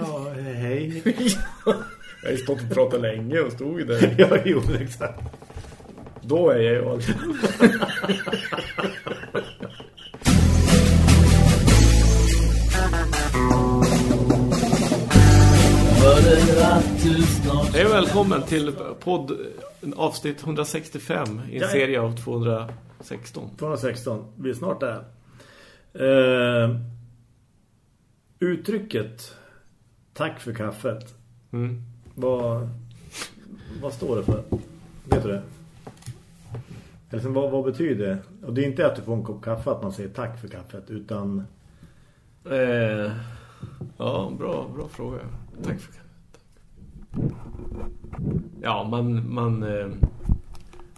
Ja, hej. jag har ju stått och pratat länge och stod där. ja, jo, exakt. Då är jag ju alltså. Hej och välkommen till podd avsnitt 165 i en serie av 216. 216. Vi är snart där. Uh, uttrycket tack för kaffet. Mm. Vad, vad står det för? Vet du det? Eller sen, vad, vad betyder det? Och det är inte att du får en kopp kaffe att man säger tack för kaffet utan... Eh, ja, bra, bra fråga. Tack för Ja, man, man eh,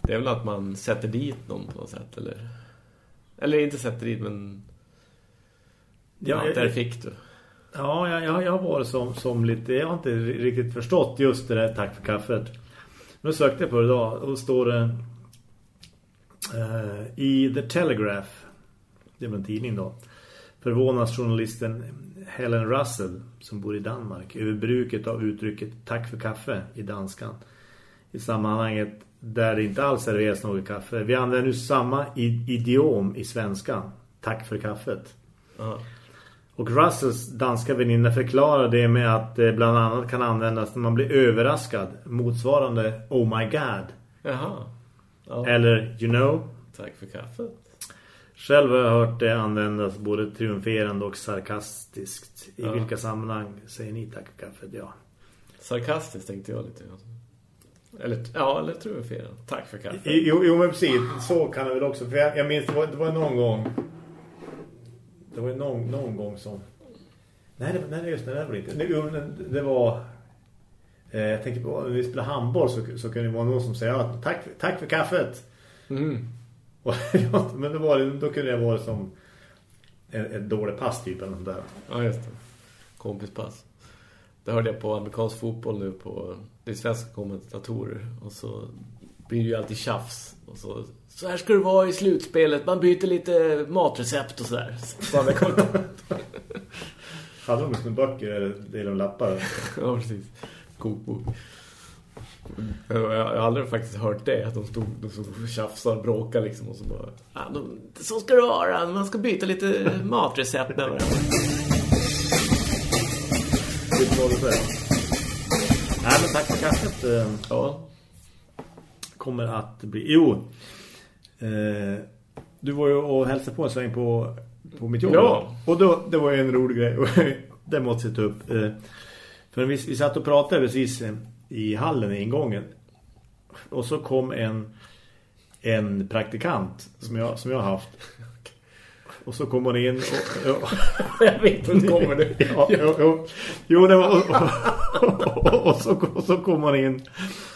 det är väl att man sätter dit någon på något sätt eller eller inte sätter dit men ja, jag, där fick du. Ja, jag, jag, jag har varit som, som lite jag har inte riktigt förstått just det där tack för kaffet. Nu sökte jag på det idag och står det uh, i The Telegraph det är en tidning då förvånas journalisten Helen Russell som bor i Danmark över bruket av uttrycket tack för kaffe i danskan. I sammanhanget där det inte alls serveras något kaffe. Vi använder nu samma idiom i svenskan. Tack för kaffet. Uh. Och Russells danska väninna förklarar det med att det bland annat kan användas när man blir överraskad. Motsvarande oh my god. Jaha. Ja. Eller you know. Tack för kaffet. Själv har jag hört det användas både triumferande och sarkastiskt. I ja. vilka sammanhang säger ni tack för kaffet? Ja. Sarkastiskt tänkte jag lite. Eller, ja, eller triumferande. Tack för kaffet. Jo, jo men precis. Så kan det väl också. För jag, jag minns det var, det var någon gång. Det var någon, någon gång som... Nej, det, nej just det, det var inte. Det, det var... Eh, jag tänker på, när vi spelar handboll så, så kunde det vara någon som säger ja, tack, tack för kaffet. Mm. men det var, då kunde jag vara som ett, ett dåligt pass typ eller något där. Ja, just det. Kompispass. Det hörde jag på amerikansk fotboll nu på det är svenska kommentatorer och så blir det ju alltid tjafs och så så här ska det vara i slutspelet. Man byter lite matrecept och sådär. Så Hade de med böcker eller delar lappar? ja, precis. Kokbok. Jag har aldrig faktiskt hört det att de stod, de stod och tjafsade och bråkade liksom och så bara ja, de, så ska det vara, man ska byta lite matrecept med varandra. Nej men tack för kaffet. Eh, ja. Kommer att bli... Jo. Eh, du var ju och hälsade på en sväng på, på mitt jobb. Ja. Och då, det var ju en rolig grej. det måste jag ta upp. Eh, för vi, vi satt och pratade precis eh, i hallen i ingången. Och så kom en en praktikant som jag, som jag har haft. Och så kommer hon in och... och jag vet inte kommer det. Ja, jo, jo. jo det var, och, och, så, och så kommer hon in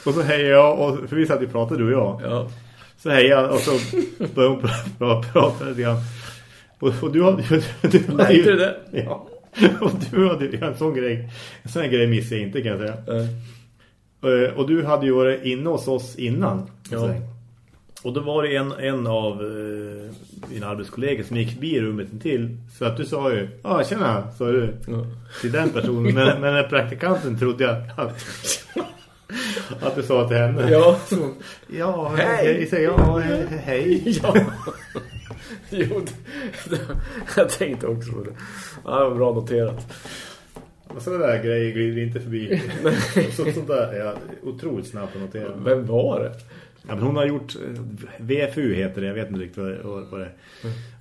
och så hejar jag, och, för vi satt och pratade du och jag. Ja. Så hejar jag och så började hon prata lite grann. Och, och du hade ju... Du, inte det? Ja. Och du hade ju en sån grej. En sån grej missade jag inte kan jag säga. Mm. Och du hade ju varit inne hos oss innan. Ja. Och då var det en, en av dina arbetskollegor som gick förbi rummet till. Så att du sa ju, ja ah, tjena, sa du ja. till den personen. Men, men när praktikanten trodde jag att, att du sa till henne. Ja, ja hej. Jag, ja, hej. Ja. Jo, det, jag tänkte också på det. Ja, det var bra noterat. Sådana där grejer glider inte förbi. så, sånt där är jag otroligt snabbt att notera. Vem var det? Ja, men hon har gjort eh, VFU heter det, jag vet inte riktigt vad det, vad det,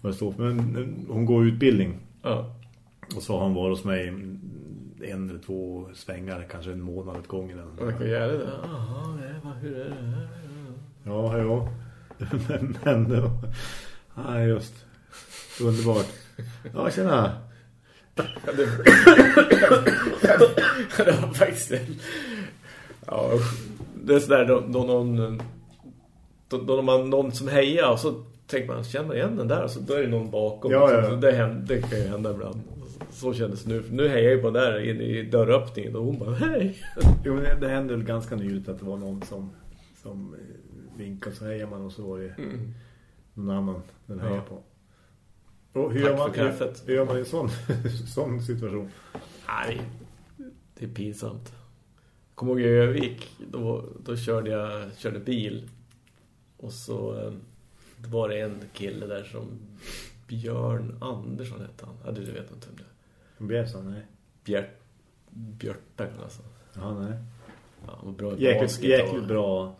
vad det står för. Men hon går utbildning. Ja. Och så har hon varit hos mig en eller två svängar, kanske en månad ett gång. Vad gör det? Jaha, hur är det? Ja, ja. men, men ja, just. Underbart. Ja, tjena. det, det var faktiskt Ja, det är sådär då, då någon då, då man någon som hejar och så tänker man, känner igen den där? Så då är det någon bakom. Ja, ja. Så det, händer, det kan ju hända ibland. Så kändes det nu. Nu hejar jag på där in i dörröppningen och hon bara, hej! Jo, det, det hände väl ganska nyligt att det var någon som, som eh, vinkade så hejar man och så var det mm. någon annan den hejar ja. på. Och hur, gör man, hur, hur gör man i en sån, sån situation? Nej, Det är pinsamt. Kommer ihåg i Övik, då, då körde jag körde bil. Och så eh, det var det en kille där som Björn Andersson hette han. Ja, du vet inte om det. Bjärsson, nej. Bjärt, Björta alltså. Ja, nej. Ja, han var bra i Jäkligt, basket jäkligt och- bra.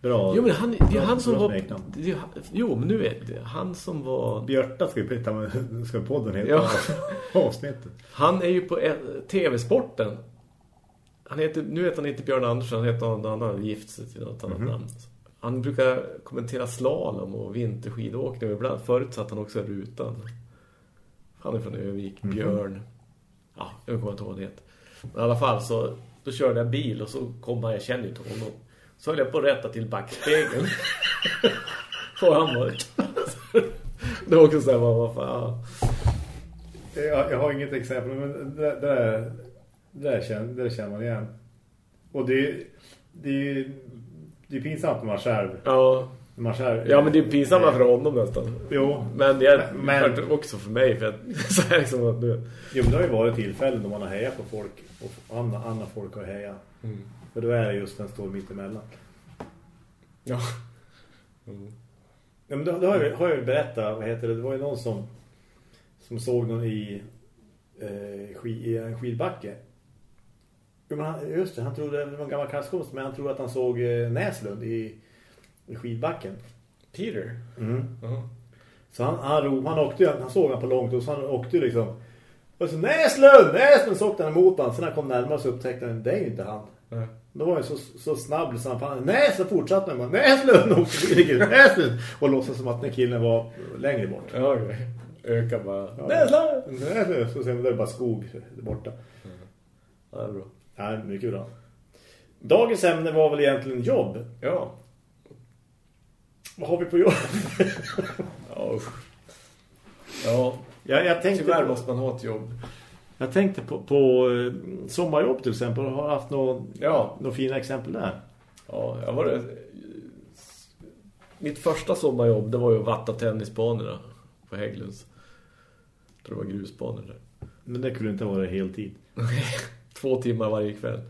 Bra. Jo, men han, det är bra- han som var... Det jo, men nu vet jag. Han som var... Björta ska vi prata med, ska podden heta Ja. avsnittet. Han är ju på TV-sporten. Han heter, nu heter han inte Björn Andersson, han heter någon annan, gift sig till något annat namn. Han brukar kommentera slalom och vinterskidåkning och ibland förutsatt han också är rutan. Han är från Övik, Björn. Ja, jag kommer inte ihåg heter. Men i alla fall så då körde jag bil och så kom han, jag kände ju inte honom. Så höll jag på att rätta till backspegeln. Får han varit. Det var också så här, vad, fan. Jag, jag har inget exempel, men det, det, där, det, där känner, det där känner man igen. Och det, det, är- det är pinsamt när man själv... Ja, man själv Ja, men det är pinsamt för honom nästan. Jo, Men det är Men- men, också för mig. För att, så här liksom att nu... jo, men det har ju varit tillfällen då man har hejat på folk och andra, andra folk har hejat. För då är det just den står mitt emellan. Ja. Ja, men då, då har, jag, har jag berättat, vad heter det, det var ju någon som som såg någon i, eh, i en skidbacke. Jo, men han, just det, han trodde, det var en gammal kastkomst, men han trodde att han såg eh, Näslund i, i skidbacken. Peter? Mm. Ja. Så han, han, ro, han åkte han såg han på långt och så han åkte ju liksom och så Näslund, Näslund så åkte han emot han. Sen när han kom närmare så upptäckte han, det är ju inte han. Ja. Då var han så, så snabb så han fan, nej så fortsatte han Näslund och Näslund och låtsas som att den killen var längre bort. Ja, okej. Öka bara. Ja. Näslund! Näslund, så sen var det bara skog borta. Ja, det är bra. Ja, mycket bra. Dagens ämne var väl egentligen jobb. Ja. Vad har vi på jobb? Ja, usch. Ja, jag, jag tänkte tyvärr på, måste man ha ett jobb. jag tänkte på, på eh, sommarjobb till exempel. Har du haft någon, Ja. några fina exempel där? Ja, jag var det. Mitt första sommarjobb, det var ju att vatta tennisbanorna på Hägglunds. Jag tror det var grusbanor där. Men det kunde inte vara heltid. Två timmar varje kväll.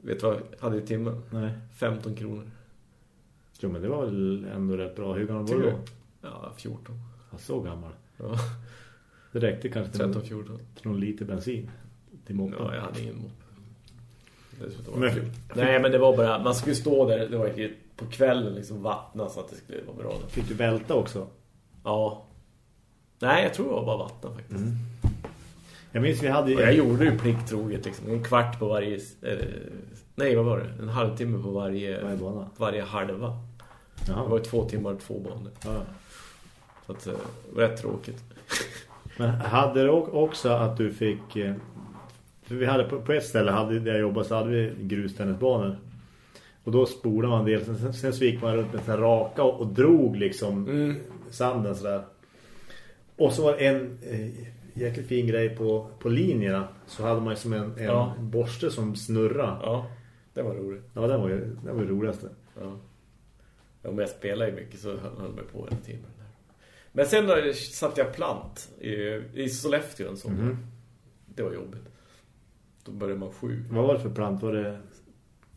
Vet du vad jag hade i timmen? Nej. 15 kronor. Jo, men det var väl ändå rätt bra. Hur gammal var du då? Ja, 14. Ja, så gammal. Ja, Det räckte kanske till, 13, någon, 14. till någon liter bensin. Till moppen. Ja, jag hade ingen mopp. Men-. Nej, men det var bara... Man skulle stå där, det var på kvällen liksom vattna så att det skulle vara bra. Fick du välta också? Ja. Nej, jag tror det var bara vattna faktiskt. Jag minns vi hade... Och jag gjorde ju plikttroget liksom. En kvart på varje... Eh, nej, vad var det? En halvtimme på varje, Varje bana. varje halva. Det var Jaha. två timmar två banor. Ja. Så att, eh, det var rätt tråkigt. Men hade det o- också att du fick... eh, För vi hade på, ett ställe hade, där jag jobbade så hade vi grustennisbanor. Och då spolade man del. Sen, sen så gick man runt med en raka och, och drog liksom Mm. sanden sådär. Och så var det en jäkligt fin grej på, på linjerna. Så hade man ju som en, en Ja. borste som snurra. Ja, det var roligt. Ja, det var ju det var roligaste. Ja. ja, men jag spelar ju mycket så höll mig på tiden. Där. Men sen då satte jag plant i, i Sollefteå en sommar. Mhm. Det var jobbigt. Då började man sju. Vad var det för plant? Var det...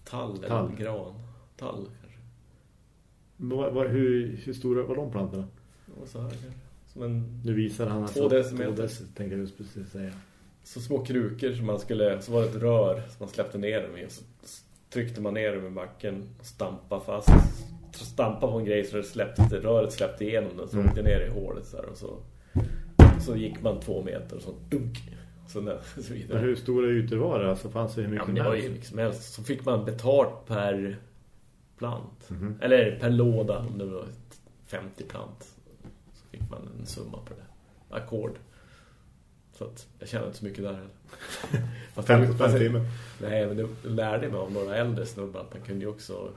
Tall eller Tall. gran. Tall kanske. Vad, vad, hur, hur stora var de plantorna? Det var så här kanske. Som en, Nu visar han Två decimeter. Två decimeter, tänkte jag precis säga. så små krukor som man skulle... Så var det ett rör som man släppte ner dem i. Och så tryckte man ner dem i backen och stampa fast. Stampa på en grej så det släppte, röret släppte igenom den. Så Mm. åkte ner i hålet så här, och så... Så gick man två meter och så dunk. Så, där, så vidare. Men hur stora ytor var det? Alltså fanns det hur Ja, mycket men det var ju helst? Så fick man betalt per plant. Mhm. Eller per låda om det var 50 plant. Fick man en summa på det. Ackord. Så att jag kände inte så mycket där heller. Fast- 50 fast- spänn timmen. Nej, men det lärde mig av några äldre snubbar att man kunde ju också ta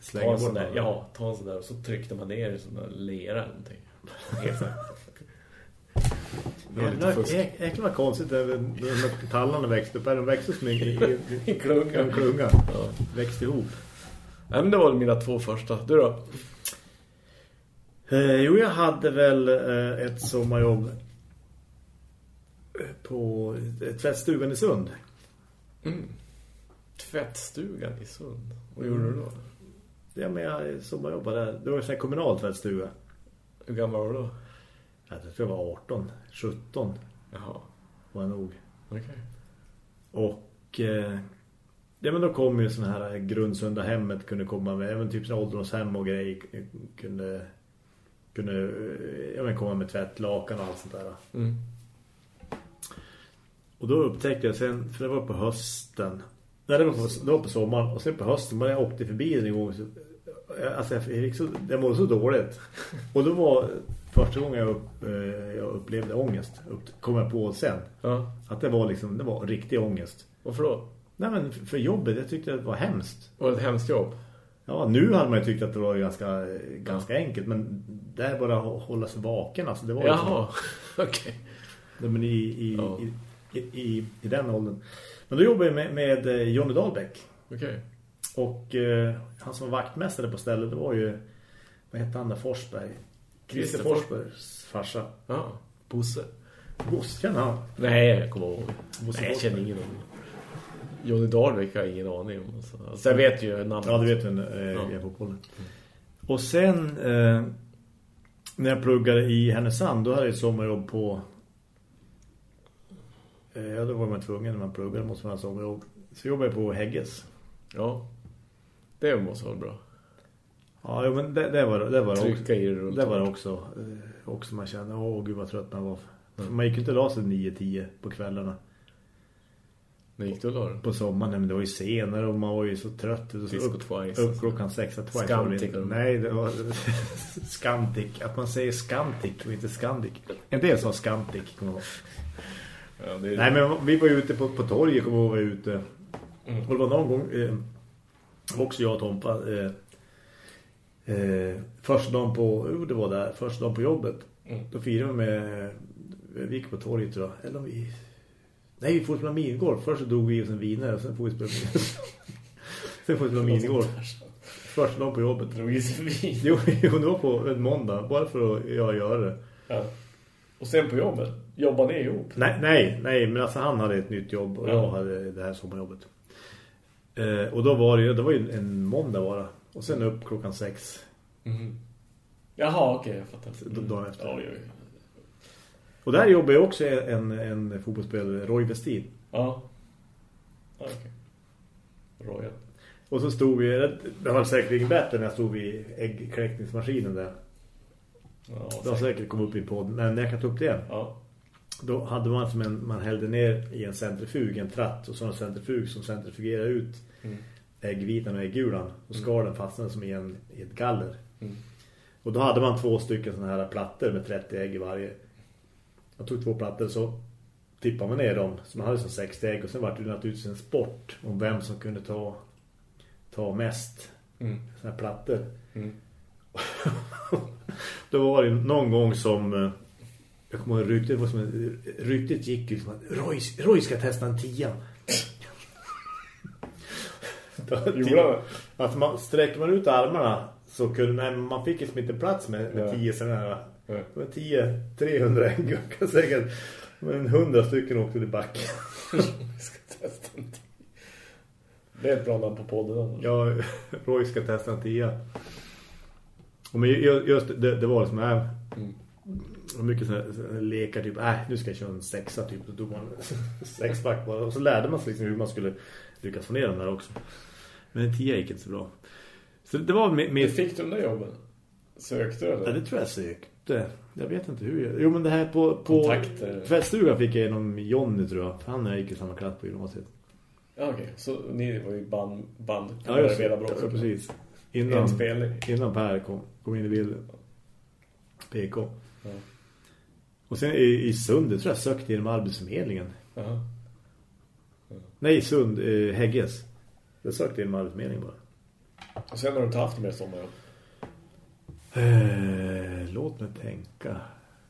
Slänga en sån bort där, ja, ta en sån där och så tryckte man ner i sån där lera eller någonting. Det var lite fusk. Jäklar vad konstigt när tallarna växte upp. De växte som en, i, i, klunga. en klunga. Ja. Växte ihop. Nej, men det var mina två första. Du då? Eh, jo, jag hade väl eh, ett sommarjobb eh, på tvättstugan i Sund. Tvättstugan i Sund. Vad gjorde du då? Ja, men jag sommarjobbade där. Det var en kommunal tvättstuga. Hur gammal var du då? Jag tror jag var 18, 17 Jaha, var jag nog. okej. Och eh, ja, men då kom ju sådana här grundsunda hemmet kunde komma med, även typ sådana ålderdomshem och grejer kunde, kunde ja, men komma med tvättlakan och allt sånt där. Mm. Och då upptäckte jag sen, för det var på hösten. Nej, det var på, det var på sommaren. Och sen på hösten, när jag åkte förbi den en gång. Så, alltså, jag, fick så, jag mådde så dåligt. Och då var första gången jag, upp, eh, jag upplevde ångest. Upp, kom jag på sen. Ja. Att det var liksom, det var riktig ångest. Varför då? Nej men för jobbet, jag tyckte att det var hemskt. Det ett hemskt jobb? Ja, nu hade man ju tyckt att det var ganska, ganska enkelt. Men det är bara att hålla sig vaken. Alltså, det var Jaha, okej. Nej, men i, i, Ja. i, i, i, den åldern. Men då jobbade jag med, med eh, Johnny Dahlbäck. Okej. Och eh, han som var vaktmästare på stället, det var ju, vad hette han där, Forsberg? Christer Forsbergs farsa. Ja, Bosse. Bosse, han? Nej, jag kommer ihåg. Bosse Nej, jag känner ingen aning. Johnny Dahlbeck har jag ingen aning om. Alltså. Alltså, jag vet ju namnet. Ja, du vet vem eh, Ja. är fotbollen. Och sen, eh, när jag pluggade i Härnösand, då hade jag ett sommarjobb på... Eh, ja, då var man tvungen när man pluggade, måste man ha sommarjobb. Så jobbade jag på Hägges. Ja. Det måste vara bra. Ja, men det, det var det var också. Trycka i det runt. Det var det också. Eh, också man kände, åh gud vad trött man var. Man gick inte la sig 9-10 på kvällarna. När gick du dig? På sommaren, nej, men det var ju senare och man var ju så trött. Och så Disco upp, Twice. upp klockan sex Twice. inte. Nej, det var Scantic. Att man säger Scantic och inte Scandic. En del sa kommer ihåg. Ja, det. Nej, men vi var ju ute på, på torget, kommer ihåg, var ute. Mm. Och det var någon gång, eh, också jag och Tompa, eh, eh, första dagen på, jo det var där, första dagen på jobbet. Mm. Då firade vi med, vi gick på torget tror jag. Eller vi, nej vi får spela minigolf. Först så drog vi oss en vinare och sen får vi spela minigolf. sen får vi spela minigolf. Första dagen på jobbet. Drog i sig vin. Jo, jo, det var på en måndag, bara för att jag göra det. Ja. Och sen på jobbet? Jobbar ni ihop? Nej, nej, nej, men alltså han hade ett nytt jobb och Ja. jag hade det här sommarjobbet. Eh, och då var det det var ju en måndag bara. Och sen upp klockan sex Mhm. Jaha, okej, jag fattar. d- dagen efter. Oj, oj. Och där jobbar ju också en, en fotbollsspelare, Roy Westin. Ja. okej. Royal. Och så stod vi, det var säkert bättre när jag stod vid äggkläckningsmaskinen där. Ja, Det har säkert kommit upp i podden, men jag kan ta upp det ja. Då hade man som en, man hällde ner i en centrifug, en tratt och så en centrifug som centrifugerar ut Mm. äggvitan och äggulan och skalen fastnade som i, en, i ett galler. Mm. Och då hade man två stycken såna här plattor med 30 ägg i varje. Jag tog två plattor så tippade man ner dem. Så man hade som 60 ägg och sen var det naturligtvis en sport om vem som kunde ta, ta mest Mm. såna här plattor. Mm. Då var det någon gång som eh, jag kommer ihåg ryktet, var som ryktet gick ju som att Roy, Roy ska testa en tia. Gjorde? Att man sträcker man ut armarna så kunde nej, man fick liksom inte plats med, med tio sådana här. Ja. Det var tio, 300 ägg kan säkert. Men hundra stycken åkte till backen. Vi ska testa en till. Det är ett bra namn på podden. annars. Ja, Roy ska testa en tia. Och men ju- just det, det var liksom här. Mm. Mycket sådana här lekar typ, äh, nu ska jag köra en sexa typ. Då tog man sexpack bara. Och så lärde man sig liksom hur man skulle lyckas få ner den där också. Men en tia gick inte så bra. Så det var med... Med fick du de där jobben? Sökte du ja, eller? det tror jag sökte. Jag vet inte hur jag... Jo, men det här på... på. Tvättstugan fick jag genom Johnny tror jag. Han gick i samma klass på gymnasiet. Ja, okej. Så ni var ju band... band Ja, just bra Ja, precis. Innan, innan Per kom, kom in i bilden. PK. Ja. Och sen i, i Sund, tror jag sökte genom arbetsförmedlingen. Jaha. Nej, Sund, eh, Hägges. Jag sökte genom arbetsförmedlingen bara. Och sen har du inte haft mer sommarjobb? Eh, låt mig tänka.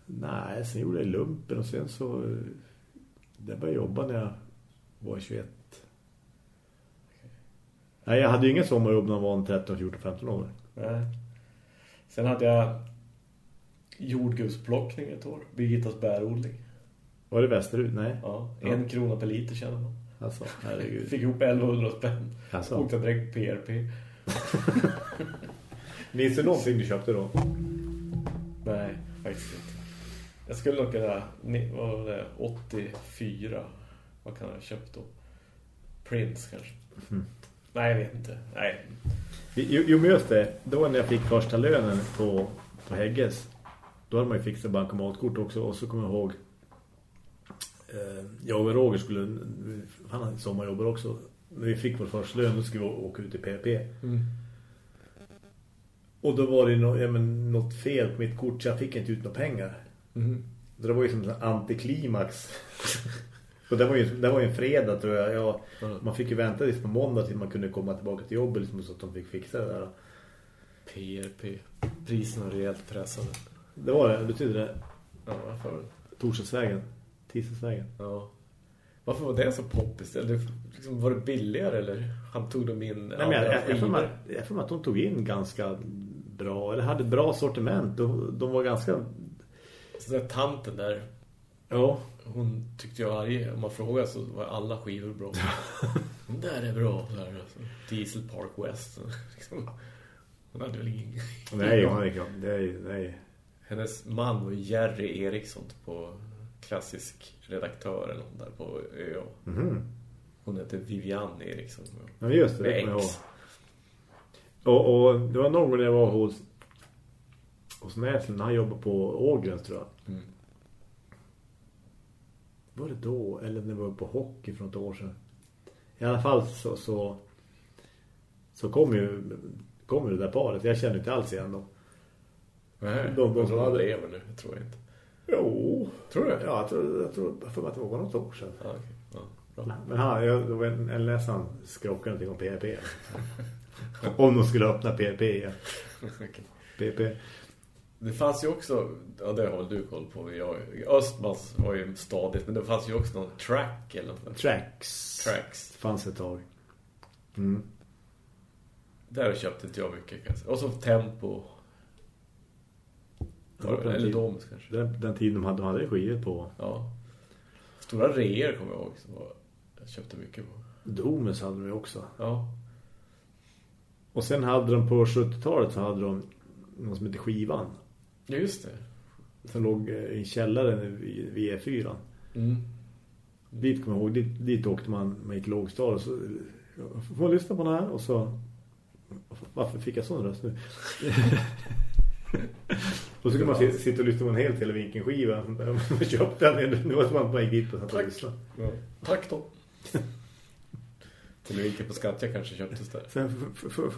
Nej, sen gjorde jag lumpen och sen så... eh, Jag började jobba när jag var 21. Nej, jag hade ju inget sommarjobb när jag var en 13, 14, 15 år. Nej. Sen hade jag jordgubbsplockning ett år. Birgittas bärodling. Var det västerut? Nej. Ja, Ja. en krona per liter känner man. Alltså, herregud. Fick ihop 1100 spänn. Alltså. Åkte direkt PRP. Minns du någonting du köpte då? Nej, faktiskt inte. Jag skulle nog kunna... Vad var det? 84. Vad kan jag ha köpt då? Prince kanske. Mm. Nej, jag vet inte. Nej. Jo, jo men just det. Då när jag fick första lönen på, på Hägges. Då hade man ju fixat bankomatkort också. Och så kommer jag ihåg. Eh, jag och Roger skulle... Han hade sommarjobbar också. När vi fick vår första lön då skulle vi åka ut i PP. Mm. Och då var det no, ja, men, något fel på mitt kort så jag fick inte ut några pengar. Mm. Det var ju som en antiklimax. och det var, ju, det var ju en fredag tror jag. Ja, Mm. man fick ju vänta tills på måndag till man kunde komma tillbaka till jobbet liksom, så att de fick fixa det där. PRP. Priserna är rejält pressade. Det var det, betyder det. Ja, varför? Torsdagsvägen. Tisdagsvägen. Ja. Varför var det så poppis? Eller liksom, var det billigare eller han tog dem in Nej, men jag, jag, jag, får skivor? mig, jag får mig att de tog in ganska bra, eller hade bra sortiment. De, de var ganska... Så den tanten där, Ja. hon tyckte jag varje, om man frågar så var alla skivor bra. Den där är bra. Där, alltså. Diesel Park West. liksom. Hon hade väl ingen... Nej, ja, det är det är, nej. Hennes man var Jerry Eriksson på klassisk redaktör eller något där på ÖA. Mhm. Hon heter Vivian Eriksson. Men just det, det Med. X. Och, och det var någon gång när jag var hos hos Näslen, han jobbade på Ågrens tror jag. Mm. Var det då? Eller när vi var på hockey för något år sedan. I alla fall så så, så kom ju kom ju det där paret. Jag kände inte alls igen dem. Nej, De- de som hade- lever nu, jag tror jag inte. Jo. Tror du? Ja, jag tror, jag tror för att det var något år sedan. Ja, okej. Ja. Men han, jag, det var en, en läsaren skrockade någonting om PRP. om de skulle öppna PRP igen. Okej. PP. Det fanns ju också, ja det har du koll på. Jag, Östmans var ju stadigt, men det fanns ju också någon track eller något. Tracks. Tracks. Det fanns ett tag. Mm. Där köpte inte jag mycket kanske. Och så Tempo. Eller tiden. Domus kanske. Den, den tiden de hade, de hade skivor på. Ja. Stora reor kommer jag ihåg. Som jag köpte mycket på. Domus hade de ju också. Ja. Och sen hade de på 70-talet så hade de något som heter Skivan. Ja, just det. Som låg eh, i källaren vid vid E4. Mm. Dit kommer jag ihåg, dit, dit åkte man, man gick lågstad och så får man lyssna på den här och så varför fick jag sån röst nu? och så kan man si- sitta och lyssna på en helt televinken-skiva. Man köpte den, nu var man bara gick dit och satt och Tack. lyssnade. Ja. Tack då. Till vilket på skatt jag kanske köptes där. Sen får-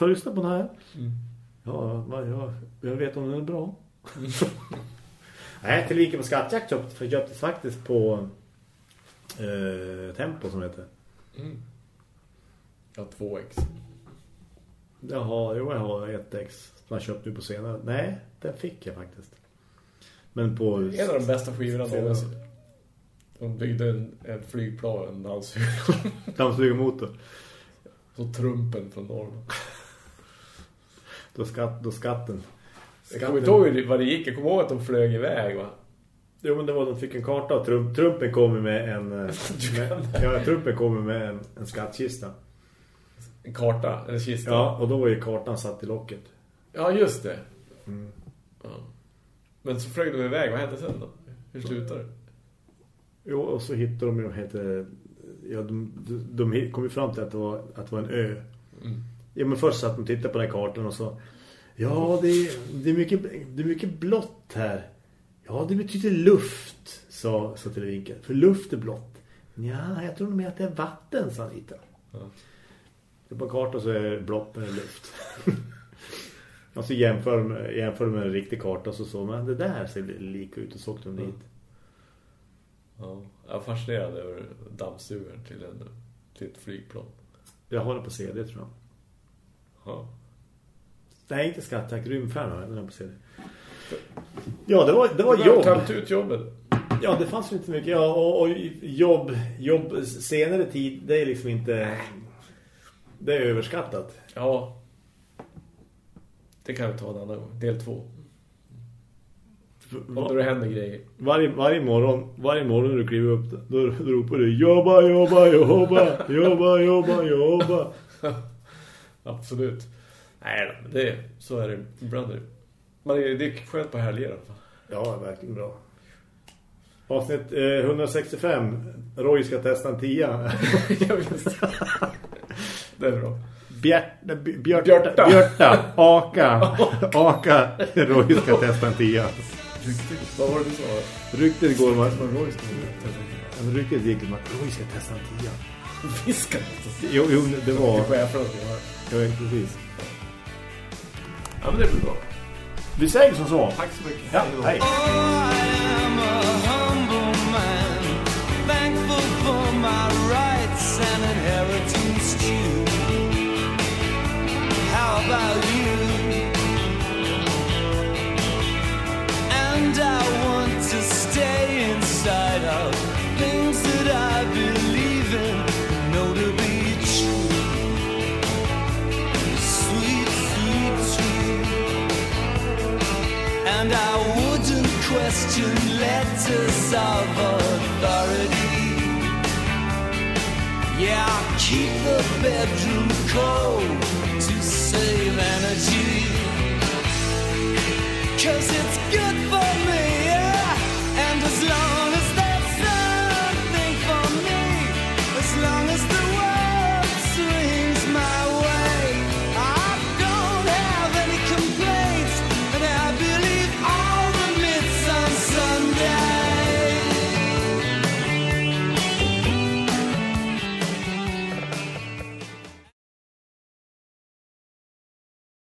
jag lyssna på den här? Mm. Ja, va- ja, jag vet om den är bra. Nej, till lika på skattjakt köpt, för köptes faktiskt på eh, Tempo som heter. Mm. Jag har två ex. Jaha, jo, jag har ett ex som jag köpt nu på senare. Nej, den fick jag faktiskt. Men på... En av de bästa skivorna någonsin. De byggde en, en flygplan, en dammsugare. Dammsugarmotor. Så trumpen från Norrland. Då, skatt, då skatten. Jag kommer inte ihåg vad det gick. Jag kommer ihåg att de flög iväg va? Jo, men det var de fick en karta och Trump, Trumpen kommer med en... eh, med, ja, Trumpen kommer med en, en skattkista. En karta, en kista. Ja, och då var ju kartan satt i locket. Ja, just det. Mm. Ja. Men så flög de iväg. Vad hände sen då? Hur slutade det? Jo, och så hittade de ju, heter ja, de, de, de kom ju fram till att det var, att det var en ö. Mm. Ja, men först satt de tittade på den här kartan och så Ja, det är, det är, mycket, det är mycket blått här. Ja, det betyder luft, sa, sa televinken. För luft är blått. Ja, jag tror nog mer att det är vatten, sa Anita. Ja. Så på kartan så är det blått med luft. och så jämför jämför med en riktig karta så så men det där ser lika ut och så åkte de dit. Ja. Jag är fascinerad över dammsugaren till, en, till ett flygplan. Jag har den på CD tror jag. Ja. Nej, inte Skattack, Rymdfärna, den är på CD. Ja, det var, det var Du har jobb. tömt ut jobbet. Ja, det fanns inte mycket. Ja, och, och jobb, jobb senare tid, det är liksom inte... Det är överskattat. Ja. Det kan vi ta en annan gång. Del två. Och då händer grejer. Varje, varje morgon, varje morgon när du kliver upp då, då ropar du jobba, jobba, jobba, jobba, jobba, jobba. Absolut. Nej det, så är det ibland. är det- Men det, det är skönt på helger i alla fall. Ja, verkligen bra. Avsnitt eh, 165. Roy ska testa en tia. Ja, just det. Är bra. Bjärta, björta, Björta. björta, aka, aka, Roy ska testa en tia. Vad var det du sa? Ryktet går om att, Vad Roy ska testa? Ryktet gick om att Roy ska testa en tia. Fiskar. Jo, jo det Det var, är cheferna som gör. ja, precis. Ja, men det blir bra. Vi säger som så. Tack så mycket. Ja, hej. Question letters of authority. Yeah, I'll keep the bedroom cold to save energy. Cause it's good for me.